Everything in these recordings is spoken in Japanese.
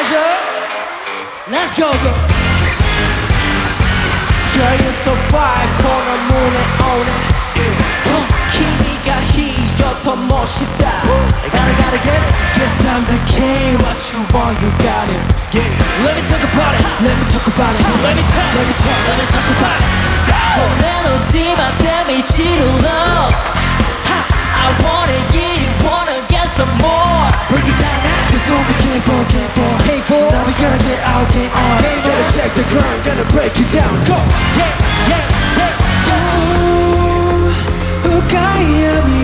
pleasure. Let's go, go. Girl, you're so fire, corner moon and own it. Oh, Kimiga hiyoto moshita. I gotta, gotta get it. Guess I'm the king. What you want, you got it. Get it. Let me talk about it. Let me talk about it. Let me talk. Let me talk. Let me talk about it. Oh, melody, my damage, it'll gotta get out game on Gotta shake the ground Gonna break it down Go Yeah yeah yeah yeah 深い闇の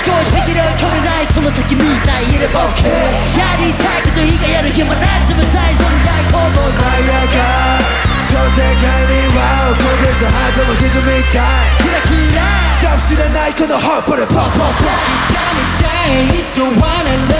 少しこうしきれ距離ないその時無罪いれば OK やりたいこと以外やる暇ないつぶさいそれ大このマイヤーがその世界にはコンクリートハートも沈みたい。キラキラ Stop 知らないこのホープでポンポンポン痛みさえ一応笑う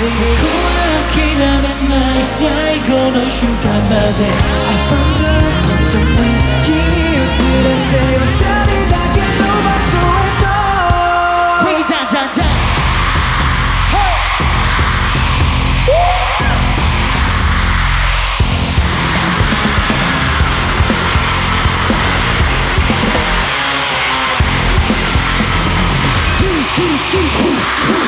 は諦めない最後の瞬間まで I found you, found you, 君を連れて渡りだけの場所へと We ja ja ja Keep, keep, keep, keep.